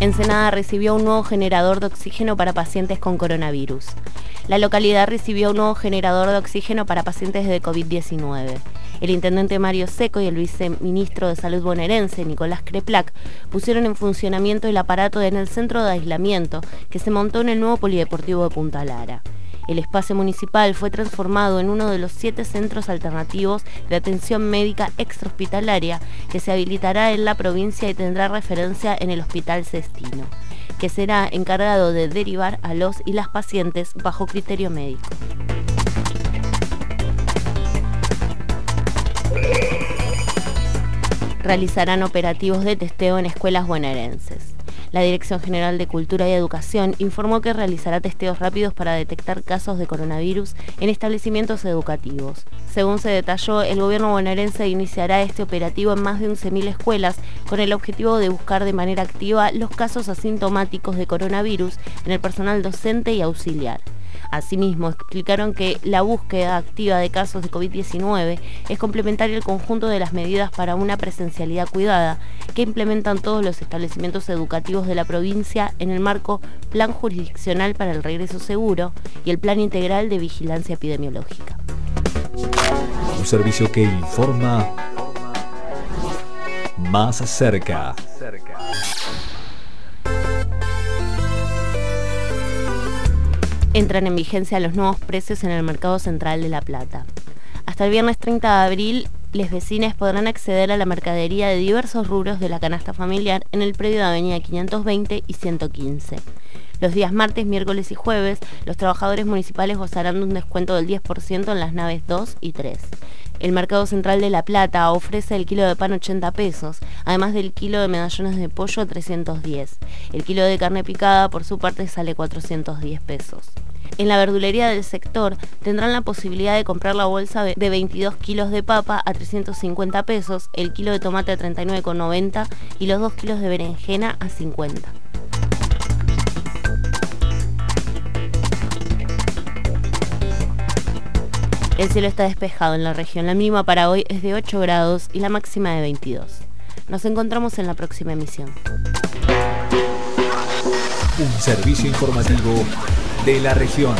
Ensenada recibió un nuevo generador de oxígeno para pacientes con coronavirus. La localidad recibió un nuevo generador de oxígeno para pacientes de COVID-19. El intendente Mario Seco y el viceministro de Salud bonaerense, Nicolás Creplac, pusieron en funcionamiento el aparato en el centro de aislamiento que se montó en el nuevo polideportivo de Punta Lara. El espacio municipal fue transformado en uno de los siete centros alternativos de atención médica extrahospitalaria que se habilitará en la provincia y tendrá referencia en el Hospital Cestino, que será encargado de derivar a los y las pacientes bajo criterio médico. Realizarán operativos de testeo en escuelas bonaerenses. La Dirección General de Cultura y Educación informó que realizará testeos rápidos para detectar casos de coronavirus en establecimientos educativos. Según se detalló, el gobierno bonaerense iniciará este operativo en más de 11.000 escuelas con el objetivo de buscar de manera activa los casos asintomáticos de coronavirus en el personal docente y auxiliar. Asimismo, explicaron que la búsqueda activa de casos de COVID-19 es complementaria al conjunto de las medidas para una presencialidad cuidada que implementan todos los establecimientos educativos de la provincia en el marco Plan Jurisdiccional para el Regreso Seguro y el Plan Integral de Vigilancia Epidemiológica. Un servicio que informa más cerca. Entran en vigencia los nuevos precios en el mercado central de La Plata. Hasta el viernes 30 de abril, los vecinos podrán acceder a la mercadería de diversos rubros de la canasta familiar en el predio de Avenida 520 y 115. Los días martes, miércoles y jueves, los trabajadores municipales gozarán de un descuento del 10% en las naves 2 y 3. El Mercado Central de La Plata ofrece el kilo de pan 80 pesos, además del kilo de medallones de pollo 310. El kilo de carne picada, por su parte, sale 410 pesos. En la verdulería del sector tendrán la posibilidad de comprar la bolsa de 22 kilos de papa a 350 pesos, el kilo de tomate a 39,90 y los 2 kilos de berenjena a 50. El cielo está despejado en la región. La mínima para hoy es de 8 grados y la máxima de 22. Nos encontramos en la próxima emisión. Un servicio informativo de la región.